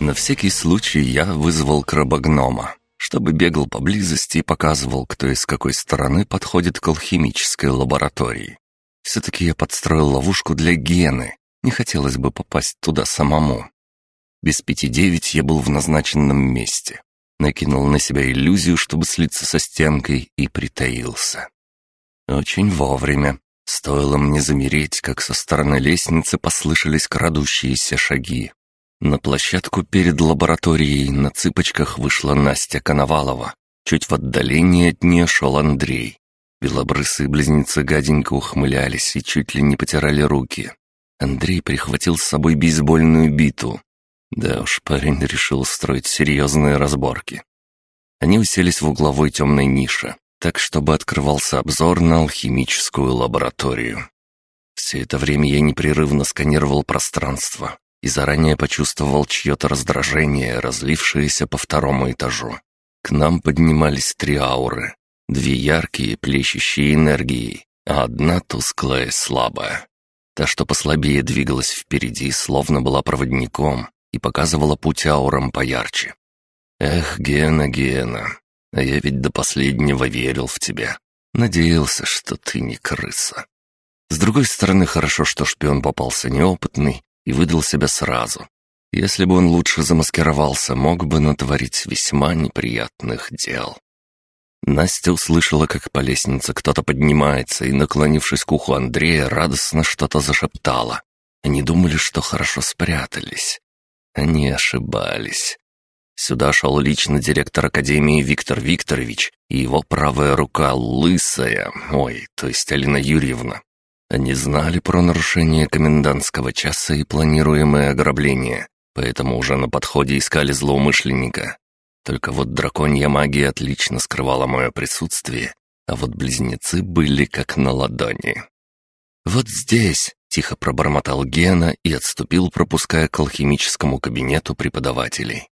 На всякий случай я вызвал крабогнома, чтобы бегал поблизости и показывал, кто из какой стороны подходит к алхимической лаборатории. Все-таки я подстроил ловушку для Гены, не хотелось бы попасть туда самому. Без пяти девять я был в назначенном месте. Накинул на себя иллюзию, чтобы слиться со стенкой, и притаился. Очень вовремя. Стоило мне замереть, как со стороны лестницы послышались крадущиеся шаги. На площадку перед лабораторией на цыпочках вышла Настя Коновалова. Чуть в отдалении от нее шел Андрей. Белобрысые близнецы гаденько ухмылялись и чуть ли не потирали руки. Андрей прихватил с собой бейсбольную биту. Да уж, парень решил устроить серьезные разборки. Они уселись в угловой темной нише, так чтобы открывался обзор на алхимическую лабораторию. Все это время я непрерывно сканировал пространство, и заранее почувствовал чье-то раздражение, разлившееся по второму этажу. К нам поднимались три ауры. Две яркие, плещущие энергией, а одна тусклая слабая. Та, что послабее двигалась впереди, словно была проводником и показывала путь аурам поярче. «Эх, Гена, Гена, а я ведь до последнего верил в тебя. Надеялся, что ты не крыса». С другой стороны, хорошо, что шпион попался неопытный и выдал себя сразу. Если бы он лучше замаскировался, мог бы натворить весьма неприятных дел. Настя услышала, как по лестнице кто-то поднимается, и, наклонившись к уху Андрея, радостно что-то зашептала. Они думали, что хорошо спрятались. Они ошибались. Сюда шел лично директор Академии Виктор Викторович и его правая рука лысая, ой, то есть Алина Юрьевна. Они знали про нарушение комендантского часа и планируемое ограбление, поэтому уже на подходе искали злоумышленника. Только вот драконья магия отлично скрывала мое присутствие, а вот близнецы были как на ладони. «Вот здесь!» — тихо пробормотал Гена и отступил, пропуская к алхимическому кабинету преподавателей.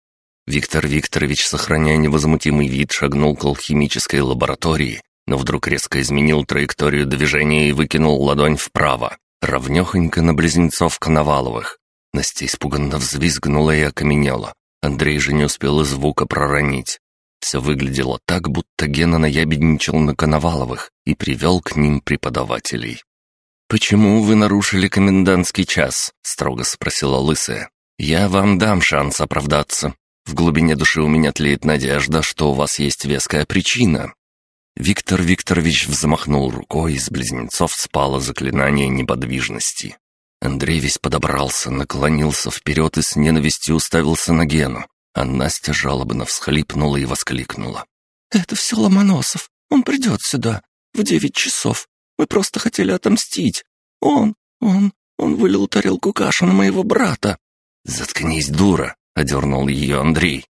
Виктор Викторович, сохраняя невозмутимый вид, шагнул к алхимической лаборатории, но вдруг резко изменил траекторию движения и выкинул ладонь вправо, равнёхонько на близнецов Коноваловых. Настя испуганно взвизгнула и окаменела. Андрей же не успел и звука проронить. Все выглядело так, будто Гена наябедничал на Коноваловых и привел к ним преподавателей. «Почему вы нарушили комендантский час?» — строго спросила Лысая. «Я вам дам шанс оправдаться. В глубине души у меня тлеет надежда, что у вас есть веская причина. Виктор Викторович взмахнул рукой, из близнецов спало заклинание неподвижности. Андрей весь подобрался, наклонился вперед и с ненавистью уставился на Гену, а Настя жалобно всхлипнула и воскликнула. «Это все Ломоносов. Он придет сюда. В девять часов. Мы просто хотели отомстить. Он, он, он вылил тарелку каши на моего брата». «Заткнись, дура!» — одернул ее Андрей.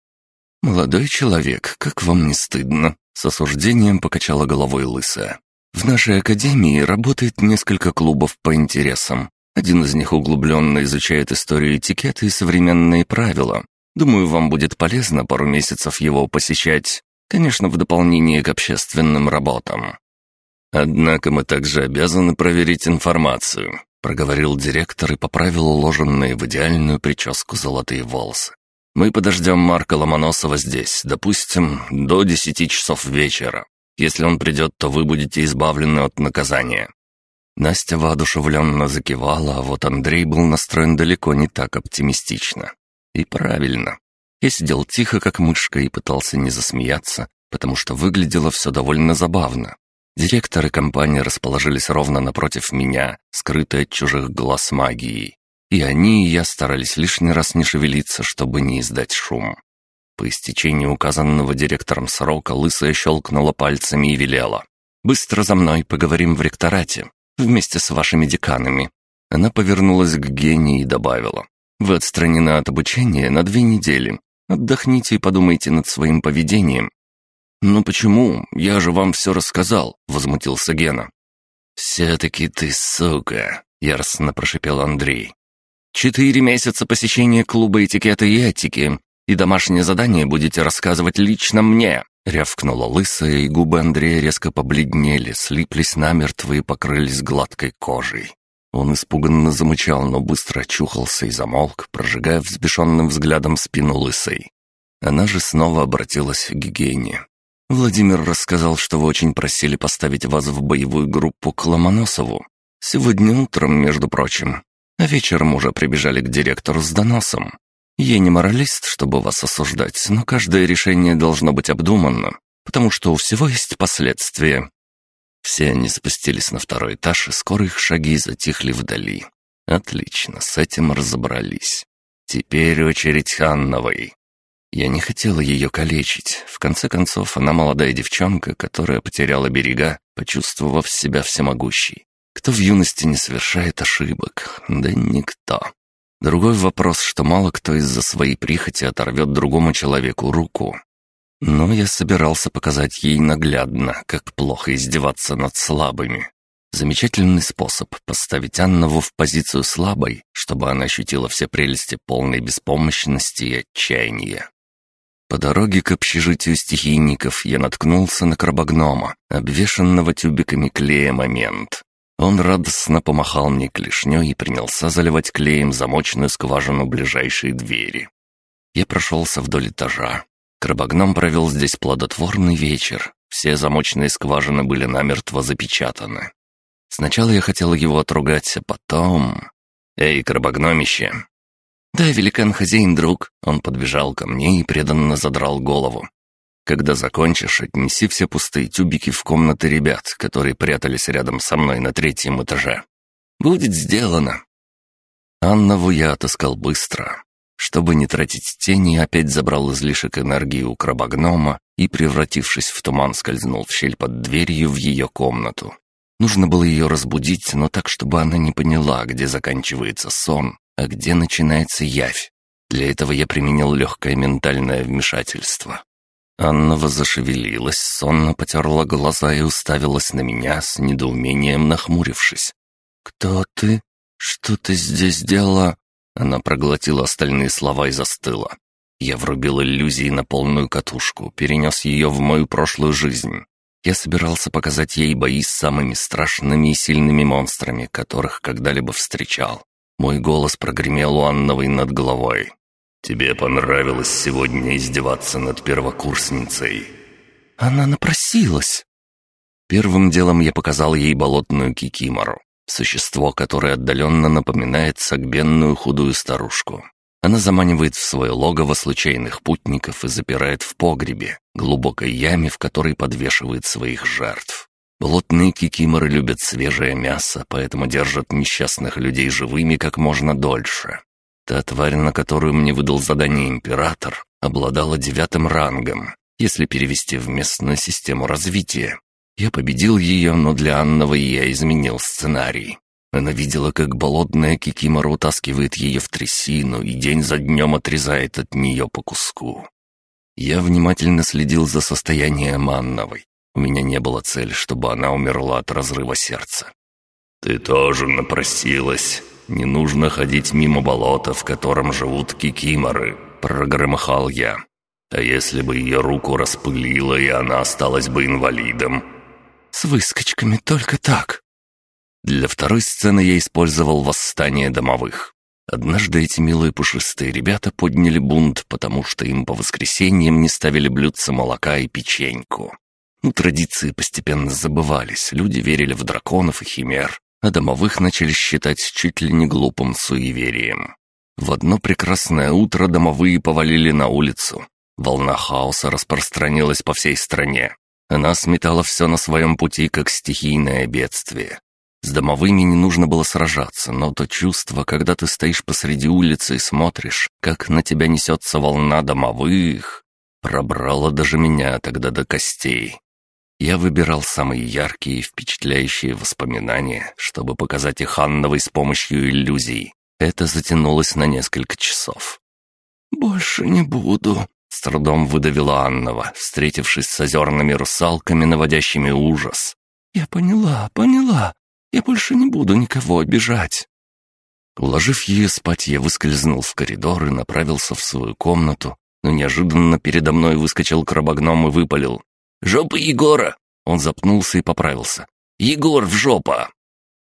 «Молодой человек, как вам не стыдно?» С осуждением покачала головой лысая. «В нашей академии работает несколько клубов по интересам. Один из них углубленно изучает историю этикета и современные правила. Думаю, вам будет полезно пару месяцев его посещать, конечно, в дополнение к общественным работам». «Однако мы также обязаны проверить информацию», — проговорил директор и поправил уложенные в идеальную прическу золотые волосы. Мы подождем Марка Ломоносова здесь, допустим, до десяти часов вечера. Если он придет, то вы будете избавлены от наказания». Настя воодушевленно закивала, а вот Андрей был настроен далеко не так оптимистично. И правильно. Я сидел тихо, как мышка, и пытался не засмеяться, потому что выглядело все довольно забавно. Директоры компании расположились ровно напротив меня, скрытые от чужих глаз магией. И они, и я старались лишний раз не шевелиться, чтобы не издать шум. По истечении указанного директором срока лысая щелкнула пальцами и велела. «Быстро за мной поговорим в ректорате, вместе с вашими деканами». Она повернулась к Гене и добавила. «Вы отстранены от обучения на две недели. Отдохните и подумайте над своим поведением». «Ну почему? Я же вам все рассказал», — возмутился Гена. «Все-таки ты сука», — яростно прошипел Андрей. Четыре месяца посещения клуба этикета и этики, и домашнее задание будете рассказывать лично мне!» Рявкнула лысая, и губы Андрея резко побледнели, слиплись намертво и покрылись гладкой кожей. Он испуганно замычал, но быстро очухался и замолк, прожигая взбешенным взглядом спину лысой. Она же снова обратилась к Гене. «Владимир рассказал, что вы очень просили поставить вас в боевую группу к Ломоносову. Сегодня утром, между прочим. Вечером уже прибежали к директору с доносом. Я не моралист, чтобы вас осуждать, но каждое решение должно быть обдуманно, потому что у всего есть последствия. Все они спустились на второй этаж, и скоро их шаги затихли вдали. Отлично, с этим разобрались. Теперь очередь Ханновой. Я не хотела ее калечить. В конце концов, она молодая девчонка, которая потеряла берега, почувствовав себя всемогущей. Кто в юности не совершает ошибок? Да никто. Другой вопрос, что мало кто из-за своей прихоти оторвет другому человеку руку. Но я собирался показать ей наглядно, как плохо издеваться над слабыми. Замечательный способ поставить Аннову в позицию слабой, чтобы она ощутила все прелести полной беспомощности и отчаяния. По дороге к общежитию стихийников я наткнулся на крабогнома, обвешанного тюбиками клея момент. Он радостно помахал мне клешней и принялся заливать клеем замочную скважину ближайшей двери. Я прошелся вдоль этажа. Крабогном провел здесь плодотворный вечер. Все замочные скважины были намертво запечатаны. Сначала я хотел его отругать, а потом... «Эй, крабогномище!» «Да, великан-хозяин, друг!» Он подбежал ко мне и преданно задрал голову. Когда закончишь, отнеси все пустые тюбики в комнаты ребят, которые прятались рядом со мной на третьем этаже. Будет сделано. Аннову я отыскал быстро. Чтобы не тратить тени, опять забрал излишек энергии у крабогнома и, превратившись в туман, скользнул в щель под дверью в ее комнату. Нужно было ее разбудить, но так, чтобы она не поняла, где заканчивается сон, а где начинается явь. Для этого я применил легкое ментальное вмешательство. Анна зашевелилась, сонно потерла глаза и уставилась на меня с недоумением нахмурившись. «Кто ты? Что ты здесь делала?» Она проглотила остальные слова и застыла. Я врубил иллюзии на полную катушку, перенес ее в мою прошлую жизнь. Я собирался показать ей бои с самыми страшными и сильными монстрами, которых когда-либо встречал. Мой голос прогремел у Анновой над головой. «Тебе понравилось сегодня издеваться над первокурсницей?» «Она напросилась!» Первым делом я показал ей болотную кикимору, существо, которое отдаленно напоминает согбенную худую старушку. Она заманивает в свое логово случайных путников и запирает в погребе, глубокой яме, в которой подвешивает своих жертв. Болотные кикиморы любят свежее мясо, поэтому держат несчастных людей живыми как можно дольше. Та тварь, на которую мне выдал задание император, обладала девятым рангом, если перевести в местную систему развития. Я победил ее, но для Анновой я изменил сценарий. Она видела, как болотная кикимора утаскивает ее в трясину и день за днем отрезает от нее по куску. Я внимательно следил за состоянием Анновой. У меня не было цели, чтобы она умерла от разрыва сердца. «Ты тоже напросилась», не нужно ходить мимо болота, в котором живут кикиморы», — прогромыхал я. «А если бы ее руку распылило, и она осталась бы инвалидом?» «С выскочками только так». Для второй сцены я использовал восстание домовых. Однажды эти милые пушистые ребята подняли бунт, потому что им по воскресеньям не ставили блюдца молока и печеньку. Ну, традиции постепенно забывались, люди верили в драконов и химер, а домовых начали считать чуть ли не глупым суеверием. В одно прекрасное утро домовые повалили на улицу. Волна хаоса распространилась по всей стране. Она сметала все на своем пути, как стихийное бедствие. С домовыми не нужно было сражаться, но то чувство, когда ты стоишь посреди улицы и смотришь, как на тебя несется волна домовых, пробрало даже меня тогда до костей. Я выбирал самые яркие и впечатляющие воспоминания, чтобы показать их Анновой с помощью иллюзий. Это затянулось на несколько часов. «Больше не буду», — с трудом выдавила Аннова, встретившись с озерными русалками, наводящими ужас. «Я поняла, поняла. Я больше не буду никого обижать». Уложив ее спать, я выскользнул в коридор и направился в свою комнату, но неожиданно передо мной выскочил крабогном и выпалил. «Жопа Егора!» Он запнулся и поправился. «Егор в жопа!»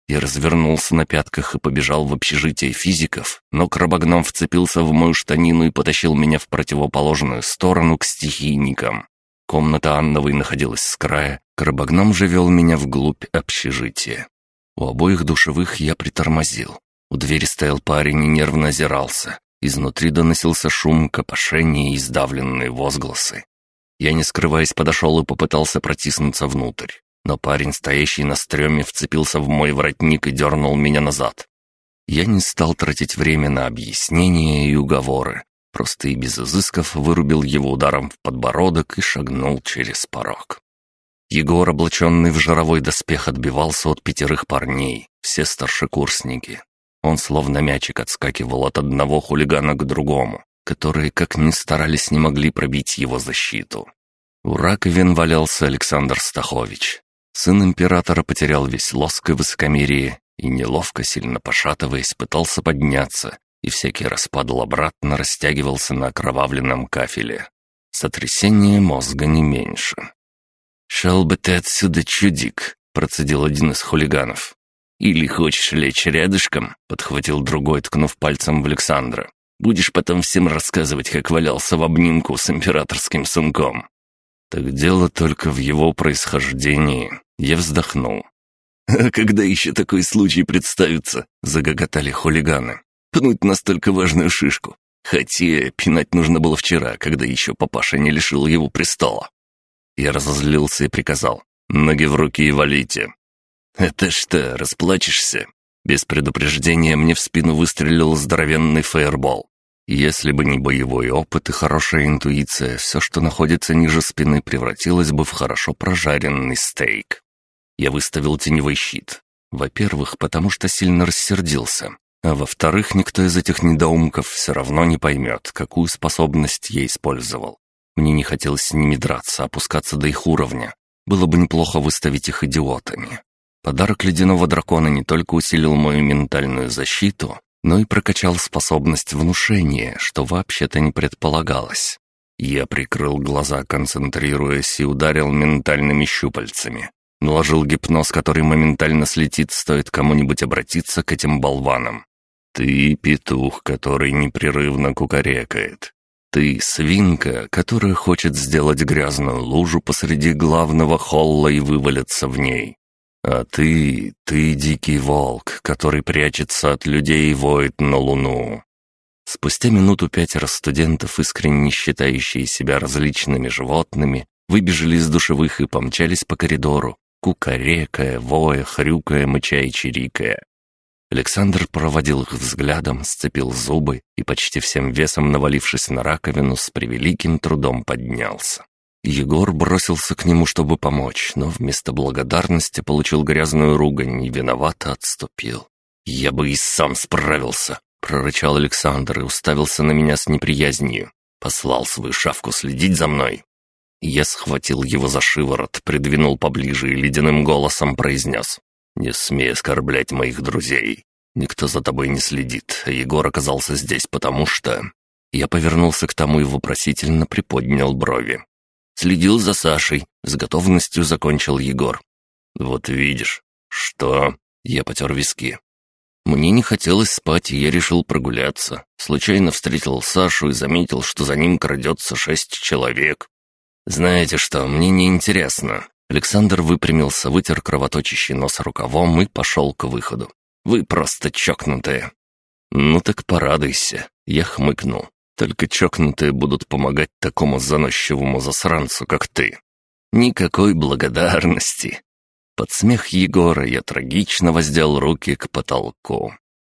Я развернулся на пятках и побежал в общежитие физиков, но крабогном вцепился в мою штанину и потащил меня в противоположную сторону к стихийникам. Комната Анновой находилась с края, крабогном же вел меня вглубь общежития. У обоих душевых я притормозил. У двери стоял парень и нервно озирался. Изнутри доносился шум, копошение и сдавленные возгласы. Я, не скрываясь, подошел и попытался протиснуться внутрь но парень, стоящий на стреме, вцепился в мой воротник и дернул меня назад. Я не стал тратить время на объяснения и уговоры, просто и без изысков вырубил его ударом в подбородок и шагнул через порог. Егор, облаченный в жировой доспех, отбивался от пятерых парней, все старшекурсники. Он словно мячик отскакивал от одного хулигана к другому, которые, как ни старались, не могли пробить его защиту. У раковин валялся Александр Стахович, Сын императора потерял весь лоск и высокомерие и, неловко, сильно пошатываясь, пытался подняться, и всякий раз падал обратно, растягивался на окровавленном кафеле. Сотрясение мозга не меньше. «Шел бы ты отсюда, чудик!» — процедил один из хулиганов. «Или хочешь лечь рядышком?» — подхватил другой, ткнув пальцем в Александра. «Будешь потом всем рассказывать, как валялся в обнимку с императорским сумком». «Так дело только в его происхождении», я вздохнул. «А когда еще такой случай представится?» — загоготали хулиганы. «Пнуть настолько важную шишку. Хотя пинать нужно было вчера, когда еще папаша не лишил его престола». Я разозлился и приказал. «Ноги в руки и валите». «Это что, расплачешься?» Без предупреждения мне в спину выстрелил здоровенный фаербол. Если бы не боевой опыт и хорошая интуиция, все, что находится ниже спины, превратилось бы в хорошо прожаренный стейк. Я выставил теневой щит. Во-первых, потому что сильно рассердился. А во-вторых, никто из этих недоумков все равно не поймет, какую способность я использовал. Мне не хотелось с ними драться, опускаться до их уровня. Было бы неплохо выставить их идиотами. Подарок ледяного дракона не только усилил мою ментальную защиту, но и прокачал способность внушения, что вообще-то не предполагалось. Я прикрыл глаза, концентрируясь, и ударил ментальными щупальцами. Наложил гипноз, который моментально слетит, стоит кому-нибудь обратиться к этим болванам. Ты петух, который непрерывно кукарекает. Ты свинка, которая хочет сделать грязную лужу посреди главного холла и вывалиться в ней. А ты, ты дикий волк, который прячется от людей и воет на луну. Спустя минуту пятеро студентов, искренне считающие себя различными животными, выбежали из душевых и помчались по коридору, кукарекая, воя, хрюкая, мыча и чирикая. Александр проводил их взглядом, сцепил зубы и, почти всем весом навалившись на раковину, с превеликим трудом поднялся. Егор бросился к нему, чтобы помочь, но вместо благодарности получил грязную ругань и виновато отступил. «Я бы и сам справился», — прорычал Александр и уставился на меня с неприязнью. «Послал свою шавку следить за мной. Я схватил его за шиворот, придвинул поближе и ледяным голосом произнес. «Не смей оскорблять моих друзей. Никто за тобой не следит, а Егор оказался здесь потому что...» Я повернулся к тому и вопросительно приподнял брови. «Следил за Сашей», — с готовностью закончил Егор. «Вот видишь». «Что?» — я потер виски. Мне не хотелось спать, и я решил прогуляться. Случайно встретил Сашу и заметил, что за ним крадется шесть человек. «Знаете что, мне не интересно. Александр выпрямился, вытер кровоточащий нос рукавом и пошел к выходу. «Вы просто чокнутые». «Ну так порадуйся», — я хмыкнул. «Только чокнутые будут помогать такому заносчивому засранцу, как ты». «Никакой благодарности». Под смех Егора я трагично воздел руки к потолку.